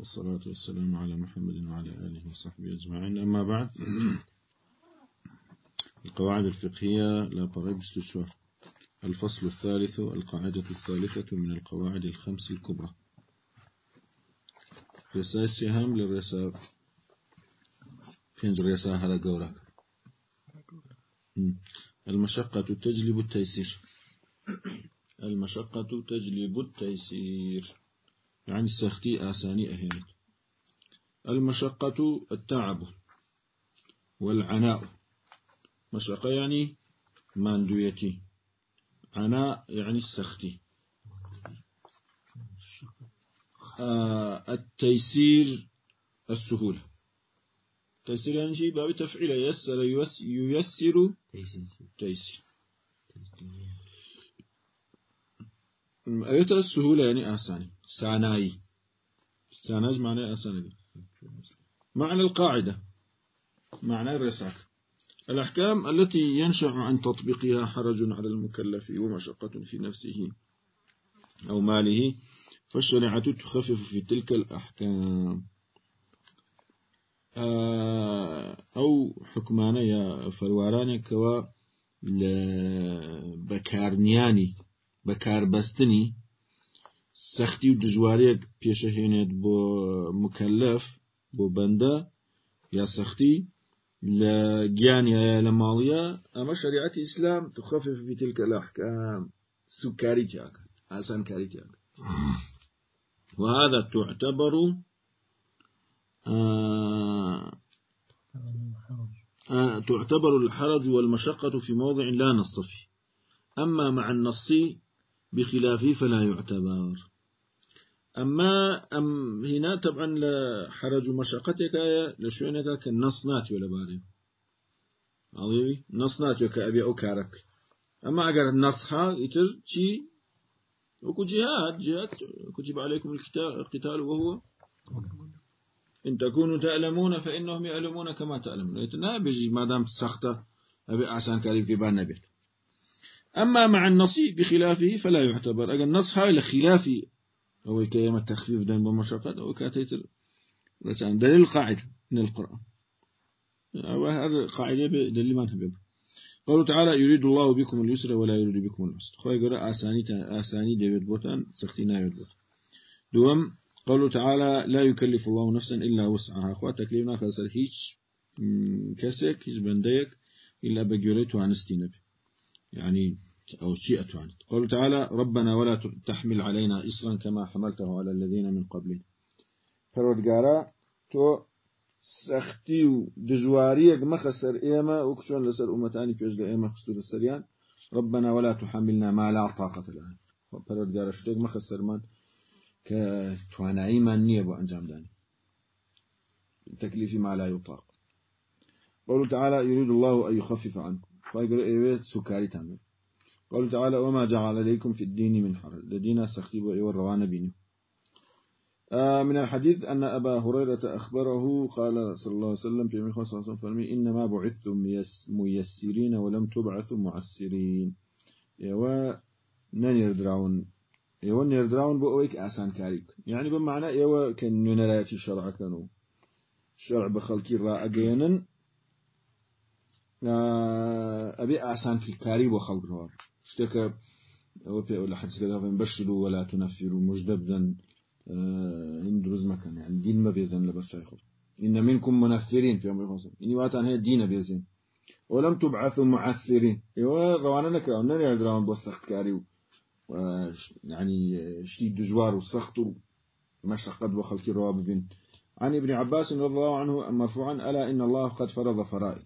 والصلاة والسلام على محمد وعلى آله وصحبه أجمعين. أما بعد القواعد الفقهية لا استشوار الفصل الثالث القاعدة الثالثة من القواعد الخمس الكبرى. رسالة سهام للرسالة فين رسالة هذا قولك المشقة تجلب التيسير. المشقة تجلب التيسير. يعني سختي آساني أهينت المشقة التعب والعناء. مشقة يعني ماندويتي. عناء يعني السختي آه التيسير السهولة تيسير يعني شيء باب تفعيل يسر ييسر. تيسير. أيوة السهولة يعني آساني. ساناي. ساناج معنى آساني. معنى القاعدة. معنى الرسالة الأحكام التي ينشأ عن تطبيقها حرج على المكلف ومشقة في نفسه أو ماله فالشريعة تخفف في تلك الأحكام. آه، أو حكمان يا فرواران كوا بكارنياني بەکاربەستنی سەختی و دژوارێک پێشەهێنێت بۆ مکەلف بۆ بەندە یا سەختی لە گیانیایە لە ماڵیە ئەمە شریعەتی ئیسلام تخفف بتلك الأحكام سكاري تياك آسان كاري تياك وهذا تعتبر آه آه تعتبر الحرج والمشقة في موضع لا نص فيه. أما مع النص بخلافه فلا يعتبر. أما أم هنا طبعا لحرج مشقتك لشوينك كالنص ناتي ولا باري. عظيمي نص ناتي كأبي أو كارك. أما أجر النص ها يتر شي؟ وكو جهاد جهاد كتب عليكم القتال وهو إن تكونوا تعلمون فإنهم يعلمون كما تعلمون لا بيجي ما دام سخطة أبي أحسن كريم في بان نبيت. أما مع النص بخلافه فلا يعتبر. أجل النص هاي لخلافي أو كيما التخفيف دين بمشقة أو كاتيتر مثلا دليل قاعدة من القرآن. هذا قاعدة دليل ما نحبه قالوا تعالى يريد الله بكم اليسر ولا يريد بكم العسر. خوي قرأ آساني آساني ديفيد بوتان سختينا يود بوتان. دوم قالوا تعالى لا يكلف الله نفسا إلا وسعها. أخوات تكليفنا خسر هيج كسك هيج بنديك إلا بجوريت وعنستي نبي. يعني أو شيء أتوانت قال تعالى ربنا ولا تحمل علينا إصرا كما حملته على الذين من قبلنا پروردگارا تو سختي و دجواريك مخسر إيما وكشون لسر أمتاني بيجل إيما خستو لسريان ربنا ولا تحملنا ما لا طاقة لنا. پروردگارا شتوك مخسر من كتوانعي من نيبو أنجام داني تكليف ما لا يطاق. قوله تعالى يريد الله أن يخفف عنكم. فايقر أيوه سكاري تامل قال تعالى وما جعل عليكم في الدين من حرج. لدينا سخيب أيوه الروان بينه. آه من الحديث أن أبا هريرة أخبره قال صلى الله عليه وسلم في من خمسة وسلم إنما بعثتم ميسرين ولم تبعثوا معسرين. يوا ننير دراون يوا نير دراون آسان كاريك. يعني بمعنى يوا كان ننراتي شرع كانوا شرع بخلقي أبي أحسن في كاري وخلق روار اشتكى ولا حدث كذا بشروا ولا تنفروا مجدبدا هند رز مكان يعني دين ما بيزن لبشر يخل إن منكم منفرين في أمر خمسة إني واتان هي دين بيزن. ولم تبعثوا معسرين. يوا روانا نكرا نرى درام بوسخت كاري يعني شديد دجوار وسخط مشقد وخلق رواب بن. عن ابن عباس رضي الله عنه مرفوعا ألا إن الله قد فرض فرائض.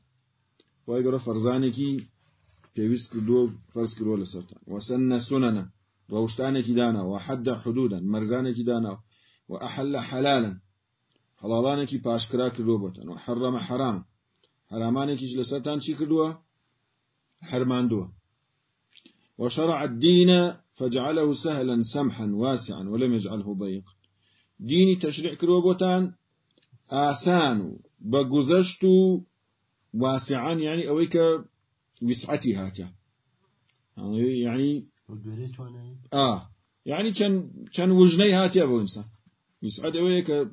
وای گەورە فەرزانێکی پێویست کردووە فەرز کردووە لەسەرتان وسنە سنەنە ڕەوشتانێکی داناوە وحدە حدودا مەرزانێکی داناوە وأحل حلالا. حلالانێکی پاشکرا کردووە بۆتان وحرمە حرامە حرامانێکیش لەسەرتان چی کردووە حرماندووە وشرع الدين فجعله سهلا سمحا واسعا ولم يجعله ضيقا ديني تشريع كروبوتان آسان بقزشت واسعا يعني أويك وسعتي هاتا يعني آه. يعني كان كان وجني هاتي أبو إنسان يسعد أويك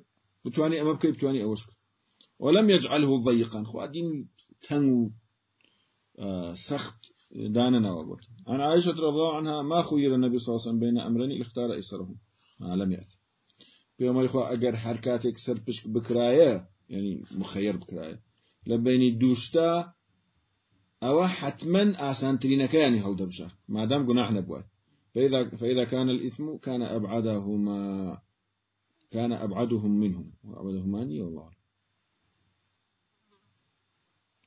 بتواني أما بكي بتواني أوش ولم يجعله ضيقا. خو دين تنو آه سخت داننا وبوت عن عائشة رضي الله عنها ما خير النبي صلى الله عليه وسلم بين أمرين اختار أيسرهم ما لم يأتي بيوم خو أجر حركاتك سربش بكراية يعني مخير بكراية. أو حتما آسان ترينكاني هل دبشا ما دام قناح نبوات فإذا, فإذا كان الإثم كان أبعدهما كان أبعدهم منهم. وأبعدهما أني والله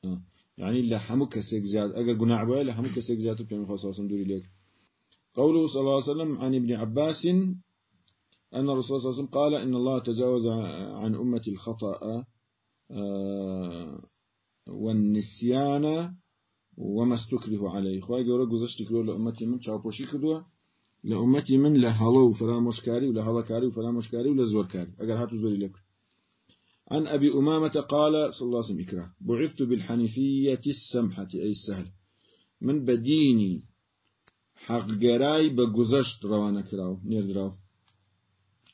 آه. يعني لا حمك سيك زياد أجر قناع بوا لا حمك سيك زياد خاصة دوري لك قوله صلى الله عليه وسلم عن ابن عباس أن الرسول صلى الله عليه وسلم قال إن الله تجاوز عن أمة الخطأ. والنسيان وما استكره عليه. خواهي قولة قزشت كلو لأمتي من شاوبوشي كدوه لأمتي من لهلو فلا مشكاري ولا ولا زوركاري أقل هاتو زوري لك عن أبي أمامة قال صلى الله عليه وسلم إكراه بعثت بالحنيفية السمحة أي السهل. من بديني حق جراي بقزشت روانا كراو نير دراو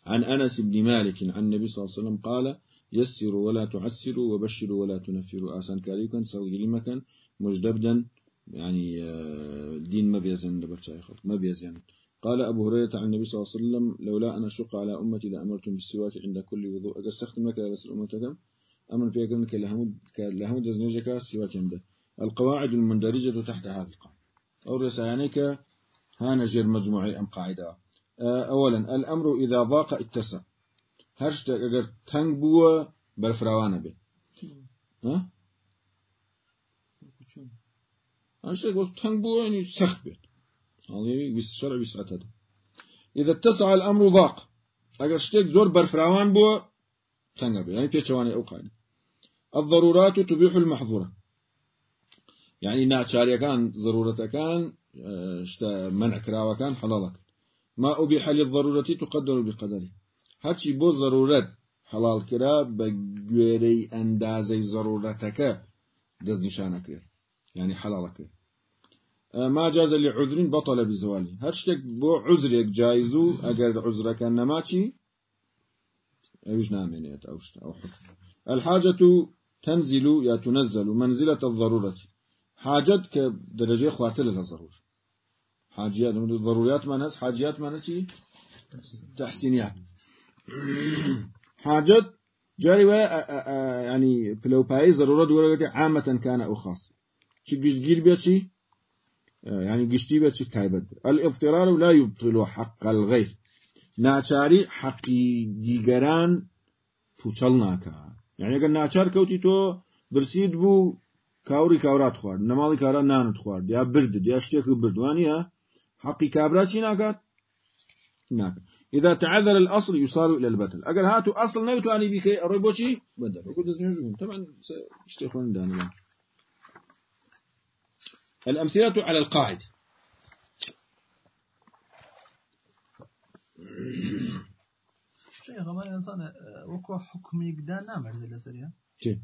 عن أنس بن مالك عن النبي صلى الله عليه وسلم قال يسروا ولا تعسروا وبشروا ولا تنفروا آسان كاريكا سوي مكان مجدبدا يعني دين ما بيزن ما بيزن قال أبو هريرة عن النبي صلى الله عليه وسلم لولا أن أشق على أمتي لأمرتم بالسواك عند كل وضوء. أجل استخدم لك لسل أمتكم أمر كلهم كلهم دزنجك سواك عند القواعد المندرجة تحت هذا القاعدة. أو رسانك هانا جير مجموعي أم قاعدة. أولا الأمر إذا ضاق اتسع. أجر تنبوه برفروانه به ها؟ هرشت أجر تنبوه يعني سخت به هذه بالشرع بسعته إذا اتسع الأمر ضاق. أجر شتيك زور برفراوان بو تنقب يعني بيتشواني أو قاعدة الضرورات تبيح المحظورة. يعني ناتشاريا كان ضرورة كان شتا منع كراوة كان حلالك ما أبيح للضرورة تقدر بقدره. هەرچی بۆ زەرورەت هەڵالکرا بە گوێرەی ئەندازەی زەرورەتەکە دەست نیشانەکرێت ینی حەڵالەکرێت ماجازە لە عزرین بەتەلە بزوالی هەر شتێک بۆ عزرێک جایز و ئەگەر عزرەکە نەماچی ئەوش نامێنێت ئەو الحاجة تنزل يا تنزل منزلة الضرورة. حاجت کە دەرەژێ خواتە لە زەرور. حاجات ضرورات من هەست حاجات منە چی؟ تحسینیات. حاجات جاري يعني فلو باي ضرورة عامة كان أو خاص. شو جير بيتشي يعني قشتي بيت تايبد الاضطرار لا يبطل حق الغير. ناچاری حقی دیگران پوچل ناکا. يعني اگر ناچار كوتي تو برسيد بو كاوري كاورات خوارد نمالي كارا نانت خوارد يا برد يا شتيك برد وانيا حقي كابرات ناكات ناكات إذا تعذر الأصل يصار إلى البتل أجر هاتو أصل نبتو أني بيكي أروبوشي بدل وقلت دزنيجوهم طبعا اشتيخون دانا. الأمثلة على القاعدة شيخ ما الإنسان وكو حكم يقدر نعمل زي لسريا كي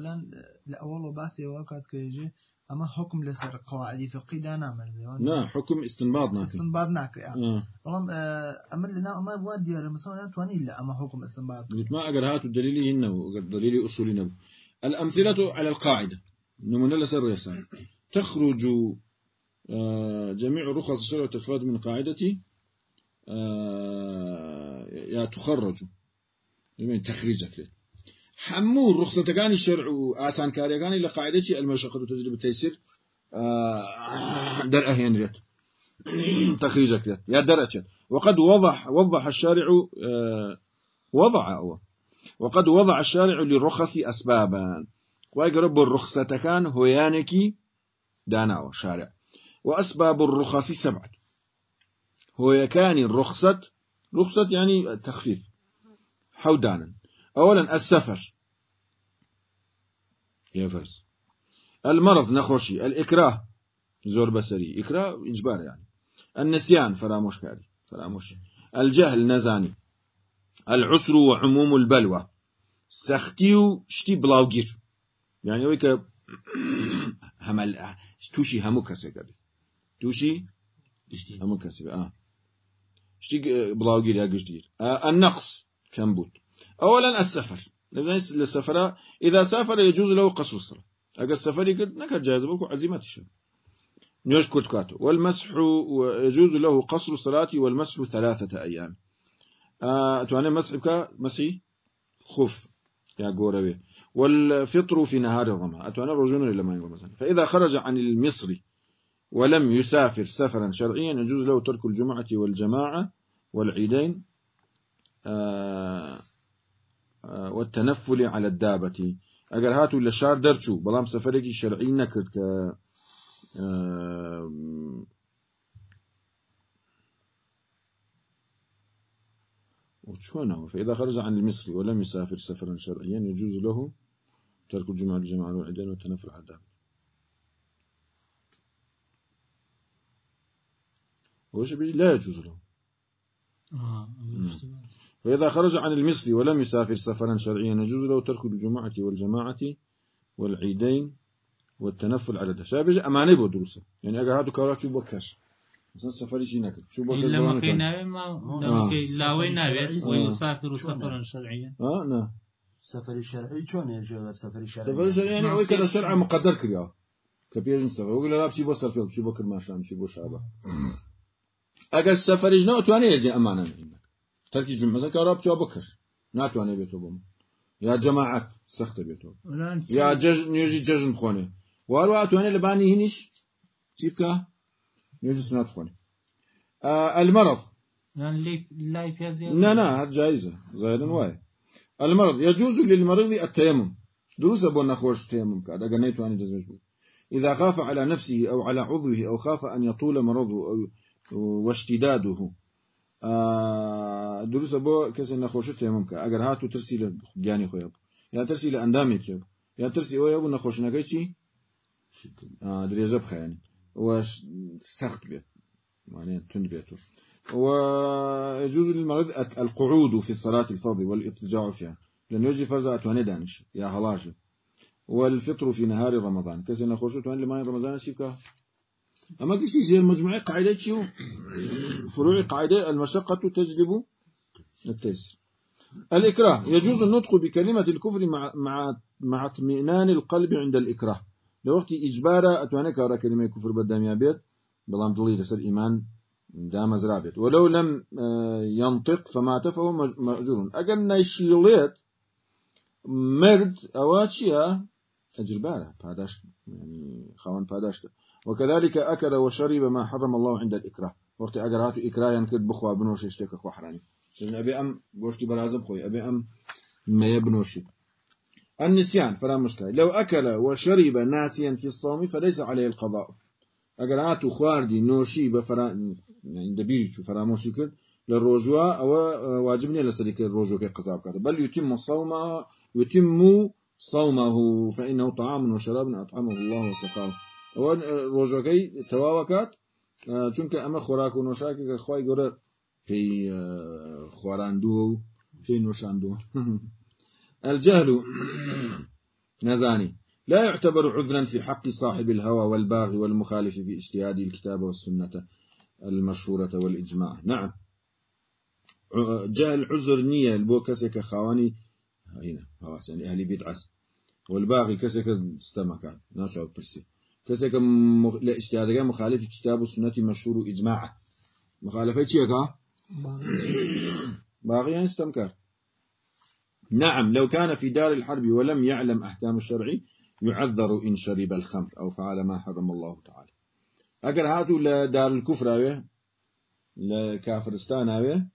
الآن لأول باسي وقت كيجي أما حكم لسر قواعد فقهي دا نعمل لا حكم استنباط ناكل استنباط ناكل يعني آه. والله أما اللي ما ودي ولا مثلا تواني إلا أما حكم استنباط. قلت ما أقر هاتو دليلي هنا دليلي أصولي نبو الأمثلة على القاعدة نمونا لسر ويسار تخرج آه، جميع رخص الشرع والتخفيضات من قاعدتي آه، يا تخرج. من تخريجك حمو الرخصة كان الشرع آسان كاري كان إلى قاعدتي المشقة تجرب التيسير. آه، درء هنريت تخريجك يا درجة وقد وضح وضح الشارع وضع هو. وقد وضع الشارع للرخص أسبابا. ويقرب الرخصة كان هيانكي دانا شارع. وأسباب الرخص سبعة. هو يكان الرخصة رخصة يعني تخفيف حودانا أولا السفر. يا فرس المرض نخوشي الإكراه زور بسري إكراه إجبار يعني. النسيان فراموش كاري فراموش. الجهل نزاني. العسر وعموم البلوى. سختيو شتي بلاوغير يعني ويك همل توشي همو كسي قبل توشي همو كسي آه. شتي بلاوغير يا قشتير آه النقص كم بود. أولا السفر. للسفر. إذا سافر يجوز له قصر الصلاة. أجل السفر يقول نكر جائز بكو عزيمات الشر نيوش كرتكاتو والمسح يجوز له قصر الصلاة والمسح ثلاثة أيام. آه تواني مسح بك مسحي؟ خف يا قوروي والفطر في نهار الرمى أتوانا رجون إلى ما مثلا. فإذا خرج عن المصر ولم يسافر سفرا شرعيا يجوز له ترك الجمعة والجماعة والعيدين. آه، والتنفل على الدابة. أجر هاتوا للشار درتشو. بلام سفرك شرعي نكرت ك آه، وشونه فإذا خرج عن المصر ولم يسافر سفرا شرعيا يجوز له ترك الجمعة الجماعة والعيدين والتنفل على الدابة. وش لا يجوز له. آه. فإذا خرج عن المصر ولم يسافر سفرا شرعيا يجوز له ترك الجمعة والجماعة والعيدين والتنفل على ده. شابج أماني بو دروسه. يعني أجا هادو كورا شو بكش مثلا سفري شي نكر شو بكش إلا ما. ناوي ما آه. لاوي ناوي آه. ويسافر سفرا شرعيا آه نعم سفري شرعي شلون يجي سفري شرعي سفري شرعي يعني ما أوي كذا شرع مقدر كريا كبيجن سفر وقول لا بشي بو سرفيل بشي بو كرمان شام بشي بو شابه أجا السفر يجنا تواني يجي أمانة منك ترك الجمعة مثلا كورا بشي بكش ناتواني بيتو بوم يا جماعة سخت ولا أنت- یا نوێژی جژن خۆنێ وارووا توانێت لە بانی هینیش. چی بکە نوێژی سنات خۆنێ المرض. لا لا جائزة زايدا واي المرض. يجوز للمريض التيمم دروس أبو نخوش تيمم كاد دزوج بي إذا خاف على نفسه أو على عضوه أو خاف أن يطول مرضه أو واشتداده آه، دروس أبو كسي نخوش تيمم كاد أجر هاتو ترسي لجاني خويا يا ترسي لأندامي كيب يا ترسي أو يبو نخوش نكيتشي آه دريجة بخياني وش سخت بيت يعني تند بيته ويجوز للمريض القعود في صلاة الفرض والاضطجاع فيها. لأنه يجي فرزة أتواني دانش يا هلاجة. والفطر في نهار رمضان. كسي نخوش تواني لما رمضان شيكا أما كشي شيء المجموعة قاعدة شيء فروع قاعدة المشقة تجلب التيسير. الإكراه. يجوز النطق بكلمة الكفر مع مع مع اطمئنان القلب عند الإكراه. لوقت إجبارا أتواني كورا كلمة كفر بدام بيت بلام دلي لسر إيمان دام زرابت ولو لم آه، ينطق فمات فهو مج- مأجور أجل نيشيليت مرد أواتشيا أجربارة باداش يعني خوان باداش وكذلك أكل وشرب ما حرم الله عند الإكراه. وقت أجرات إكراه ينكد بخوا بنوش يشتكى خوا حراني لأن أبي أم قوشتي برازب خوي أبي أم ما يبنوشي النسيان فلا مشكلة لو أكل وشرب ناسيا في الصوم فليس عليه القضاء. أجر هاتو خواردي نوشي بفرا يعني دبيري شو فراموشي كل للرجوع أو واجبني لسلك الرجوع كي قصاب كذا بل يتم صومه يتم صومه فإنه طعام وشراب أطعمه الله وسقاه. الرجوع كي تواوكات چونکە ئەمە خۆراک و نۆشاکێکە خی گەورە پێی آه، خۆراندووە و پێی نوۆشاندووە الجهل نزاني لا يعتبر عذرا في حق صاحب الهوى والباغي والمخالف في اجتهاد الكتاب والسنة المشهورة والإجماع. نعم. جهل عذر نية البو كسك خواني هنا يعني أهل بدعة والباغي كسك استمكان ناشع برسي كسك مخ... لا اجتهاد مخالف كتاب والسنة مشهور إجماع مخالفة شيء باغي يعني استمكار نعم لو كان في دار الحرب ولم يعلم أحكام الشرع يعذر إن شرب الخمر أو فعل ما حرم الله تعالى. أجر هاتو لدار الكفر لكافرستان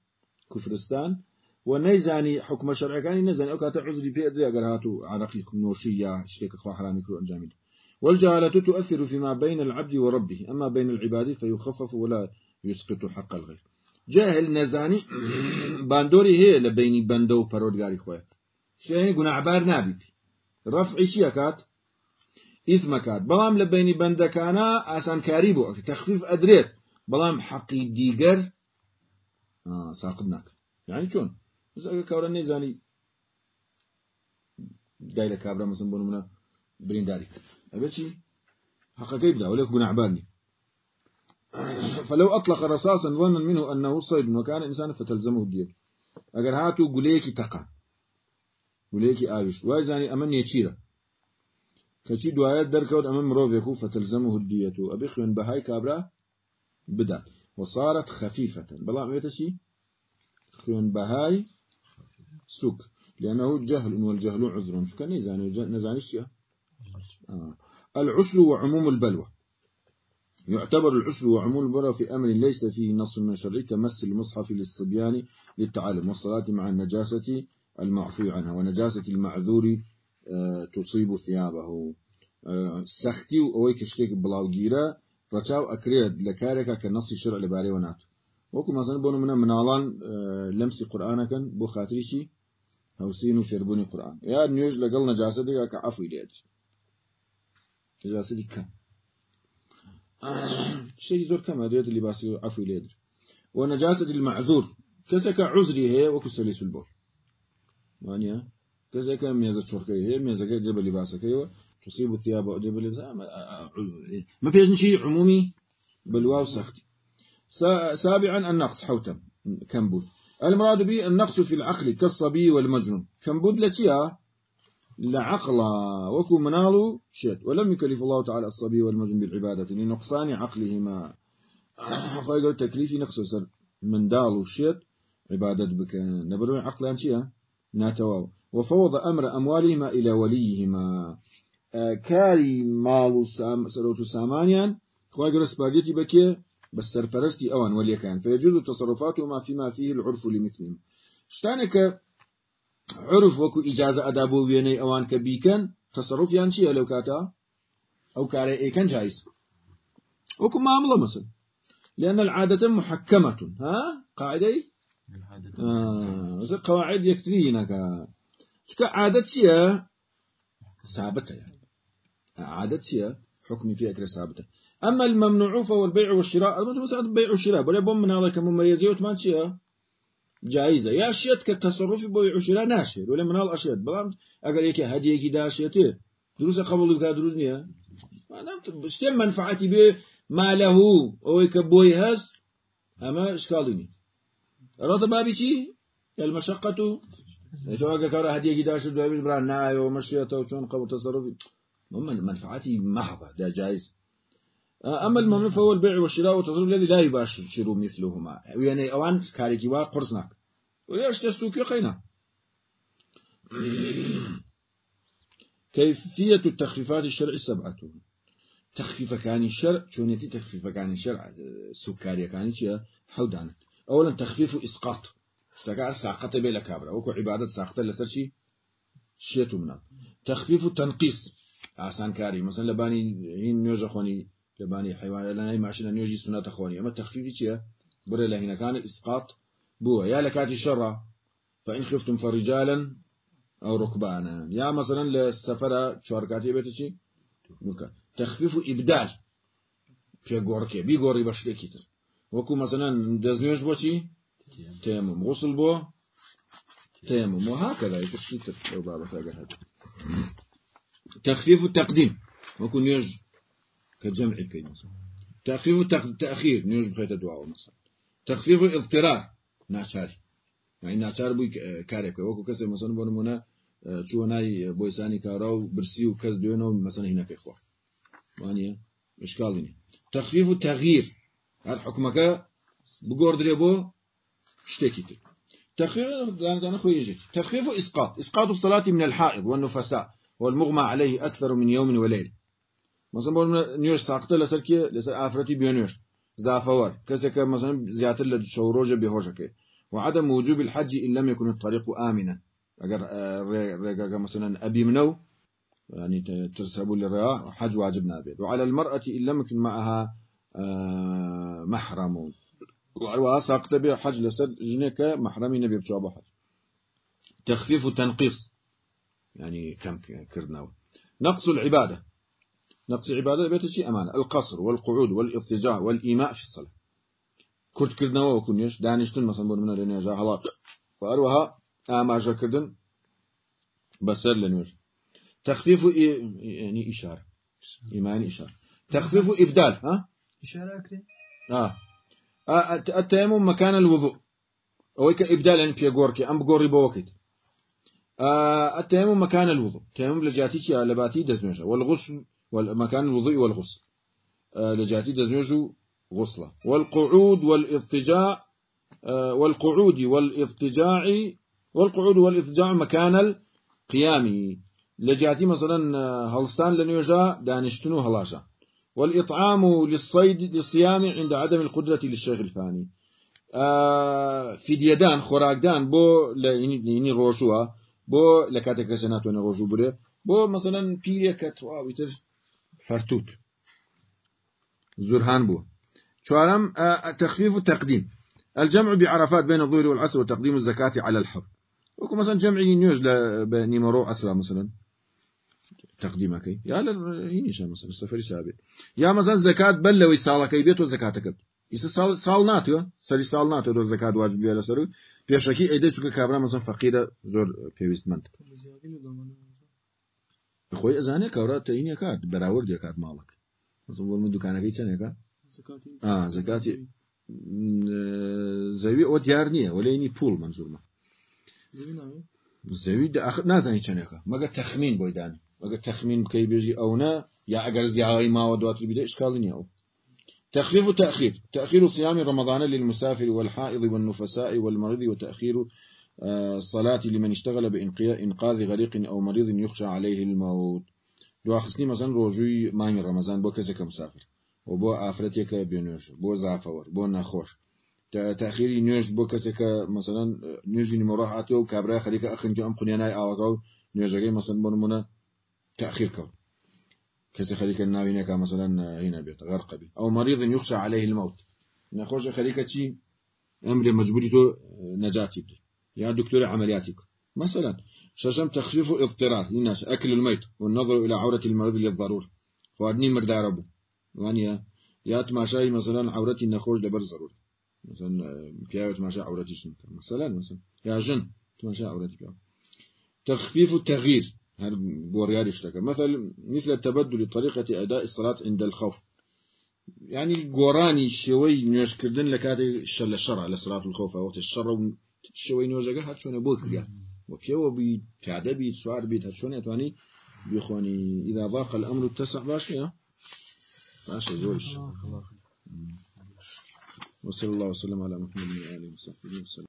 كفرستان ونيزاني حكم الشرع كان نزاني أو كاتا عذري في أدري أجر هاتو عرقي نوشية شريك أخوة حرامي كرو أنجامي والجهالة تؤثر فيما بين العبد وربه أما بين العباد فيخفف ولا يسقط حق الغير. جاهل نزاني باندوري هي لبيني بندو پرودگاري خويا شيء گناهبار نابيت رفع شي كات إثم كات بلام لبيني بندكانا آسان كاري بو تخفيف أدريت بلام حقي ديگر آه ساقدناك يعني شون إذا كورا نزاني دايلة كابرا مثلا بونو منا برينداري أبتشي حقا كيف دا وليك گناهبارني فلو أطلق رصاصا ظنا منه أنه صيد وكان إنسانا فتلزمه الدية. أجر هاتو قليكي تقع ولێکی ئاویشت وای زانی ئەمە نێچیرە کەچی دوایەت دەرکەوت ئەمە مرۆڤێک و فتلزەمە هدیەت و ئەبێ خوێن بەهای کابرا بدأت. وصارت خفيفة. بلا عميتها شي خوين بهاي سوك. لأنه جهل والجهل عذر. فكان نزاني نزاني الشيء. آه. العسر وعموم البلوى. يعتبر العسر وعموم البلوى في أمر ليس فيه نص من شرعي كمس المصحف للصبيان للتعلم والصلاة مع النجاسة المعفو عنها ونجاسة المعذور آه، تصيب ثيابه. آه، سختي أوي كشتيك بلاوغيرا لە کارێکە کە نەسی شرع لەبارەوە نات وەکو مەزن بۆ منە مناڵان لەمسی قورآانەکەن بۆ خاتریشی هەوسین و فێربوونی قورآن. یا نوێژ لەگەڵ نەجاسەدەگا کە ئەفوی لێت نەجاسەدی کەم شيء زور كما ديت اللي باسي عفو ليدر ونجاسة المعذور كذا عذري هي وكو سليس البول مانيا كذا كميزة شركة هي ميزة جبل لباسك أيوه تصيب الثياب وجبل اللباس ما فيش شيء عمومي بالواو سختي سابعا النقص حوتم. كمبود المراد به النقص في العقل كالصبي والمجنون. كمبود لتيا لعقل وكو منالو شيت ولم يكلف الله تعالى الصبي والمجنون بالعبادة لنقصان عقلهما. فيقول تكليفي نقص سر من دالو شيت عبادة بك نبرو عقلان شيا ناتواو. وفوض أمر أموالهما إلى وليهما. کاری ماڵ و سەرۆت و سامانیان خۆی گەرە سپاردێتی بەکێ بە سەرپەرستی ئەوان وەلیەکان. فيجوز التصرفات وما فيما فيه العرف لمثلهم. شتانك عرف وكو إجازة أدابو ويني أوان كبيكن تصرف يانشي لو كاتا؟ أو كاري إيكن جايز. وكو معاملة مثلا لأن العادة محكمة ها؟ قاعدة؟ آه. قواعد يكترينك شكا عادة ثابتة يعني. عادتها حكمي فيها كده ثابتة. أما الممنوع فهو البيع والشراء. مثلا البيع والشراء بلا بوم من هذا كمميزية وتمان شيء. جائزة. يا شيت كتصرف بيع وشراء ناشر ولا من هذا الأشياء بلا أقل يك هدية كده شيته دروس قبول بك دروس نيا ما نمت بشتم منفعتي به ما له أو يكبوي هز؟ أما إشكالني راتب بابي شيء المشقة؟ تو كارا هدية كده شو دوابي برا ناي ومشيته وشون قبل تصرفي. هم منفعتي محضة ده جائز. أما الممنوع فهو البيع والشراء والتصرف الذي لا يباشر مثلهما. يعني أوان كاريكي وا قرصناك. وليش تسوك قينا كيفية التخفيفات الشرع السبعة تخفيف كان الشرع شونيتي تخفيف كان الشرع؟ سكاريا كانت حودانت أولا تخفيف إسقاط. اشتكار ساقط بلا كابرا. وكو عبادة ساقط لسرشي شيتو منا تخفيف التنقيص. عسان كاري. مثلا لباني هين نيوجا خوني لباني حيوان لنا ماشينا نيوجي سنة خوني أما تخفيف شيء برا لهنا كان الإسقاط بو يا لكات الشرع فإن خفتم فرجالا أو ركبانا يا مثلا للسفرة شاركاتي بيتشي تخفيف إبدال. في غوركي بي غوري باشتكي وكو مثلا دزنيوش بوشي تيمم غسل بو؟ تيمم وهكذا يتشيتر لو بابا هذا تخفيف التقديم وكن يج كجمع الكلمة تخفيف التأخير نيوج بخيت الدعاء مثلا تخفيف الاضطرار ناچاري. يعني ناچار بوي كارك وكو كسر مثلا بنمونه چوناي بويساني كاراو برسي وكز ديونو مثلا هناك اخوة وانيا اشكال تخفيف التغيير هل حكمك بقول بو شتكي تخفيف خوي تخفيف إسقاط إسقاط الصلاة من الحائض والنفساء والمغمى عليه أكثر من يوم وليل مثلا بقول نيوش ساقطة لسر لسر آفرتي بيونيوش زافور كسك مثلا زيادة لشوروجة بهوجك وعدم وجوب الحج إن لم يكن الطريق آمنا. أجر رجع مثلا أبي منو يعني ترسبوا للرياء حج واجب نابد وعلى المرأة إن لم يكن معها محرم. وساقط به حج لسر جنك محرمي نبي بجواب حج. تخفيف التنقيص يعني كم كرناو نقص العبادة. نقص العبادة بيت شيء أمانة. القصر والقعود والاضطجاع والإيماء في الصلاة. كرت كرناو وكن يش دانشتن مثلا بقول من الدنيا جا هلا وأروها آماجا كردن بسر لنور تخفيف يعني إشارة. إيمان إشارة. تخفيف إبدال ها؟ إشارة كده آه. التيمم مكان الوضوء. أو إبدال يعني بيجوركي أم بجوري آه التيمم مكان الوضوء. التيمم لجاتي لباتي دزنوجه والغسل والمكان الوضوء والغسل. آه لجاتي دزنوجه غسلة. والقعود والاضطجاع آه والقعود والاضطجاع والقعود والاضطجاع مكان القيام. لجاتي مثلا آه، هلستان لنيوجا دانشتنو هلاشا والإطعام للصيد للصيام عند عدم القدرة للشيخ الفاني. فیدیەدان خۆراکدان بۆ لە ینی ڕۆژووە بۆ لە کاتێک کەسە ناتوانێت برێ بۆ مەسەن پیرێک کە تواویتر فەرتوت زورهان بوو چوارم آه، تخفيف التقديم الجمع بعرفات بين الظهر والعصر وتقديم الزكاة على الحر وكو مثلا جمع نيوز بنيمرو عصر مثلا تقديمك يا هينيش مثلا السفر شابه يا مثلا زكاة بل لو يسالك بيت وزكاتك ئیستا ساڵ ساڵ ناتوە سەری ساڵ ناتوە دۆ زکات واجب بێ لەسەر پێشەکی ئەیدە چکە کابرا مەسن فەقیرە زۆر پێویستمەند خۆی ئەزانێ کەورە تەینە کات بەراورد دێکات ماڵک من دوکانەکەی چەندێکە زکاتی؟ زەوی ئەوە دیار نییە وەلێنی پول منزورمە زەوی نازانی چەندێکە مەگە تەخمین بۆی دانی؟ مەگە تەخمین بکەی بێژی ئەوە یا ئەگەر زیاوی ماوە دواتر بیدە شکاڵی نییە ئەو تخفيف تأخير تأخير صيام رمضان للمسافر والحائض والنفساء والمريض وتأخير الصلاة آه، لمن اشتغل بإنقاذ غريق أو مريض يخشى عليه الموت. دو أخصني مثلا روجوي ماني رمضان بو كزك مسافر وبو آفرتك بينوش بو زعفور بو نخوش تأخير نيوش بو كسك مثلا نيوش نمروحاته وكابرا خليك أخنك أم قنيانا آوكاو نيوش مثلا بنمنا تأخير كو كسي خليك الناوينك مثلا هنا بيت غرقبي أو مريض يخشى عليه الموت. نخوش خليك شيء أمر مجبوريته نجاتي بدي يا دكتور عملياتك. مثلا شاشم تخفيف اضطرار للناس أكل الميت والنظر إلى عورة المريض للضرورة. خوادني مرد عربو. يعني يا تماشاي مثلا عورتي نخوش دبر ضروري مثلا بيا تماشا عورتي شنو؟ مثلا مثلا. يا جن تماشا عورتي بيا تخفيف التغيير. هل بورياري اشتكى مثل مثل التبدل طريقة أداء الصلاة عند الخوف. يعني جوراني شوي نيوش كردن لكاتي شل الشرع لصلاة الخوف وقت الشر شوي نيوش جه هات شون بوك يا وكيو بي كعدة بي سوار بي هات شون يتواني بيخواني إذا ضاق الأمر اتسع باش يا باش زولش وصلى الله وسلم على محمد وآله وصحبه وسلم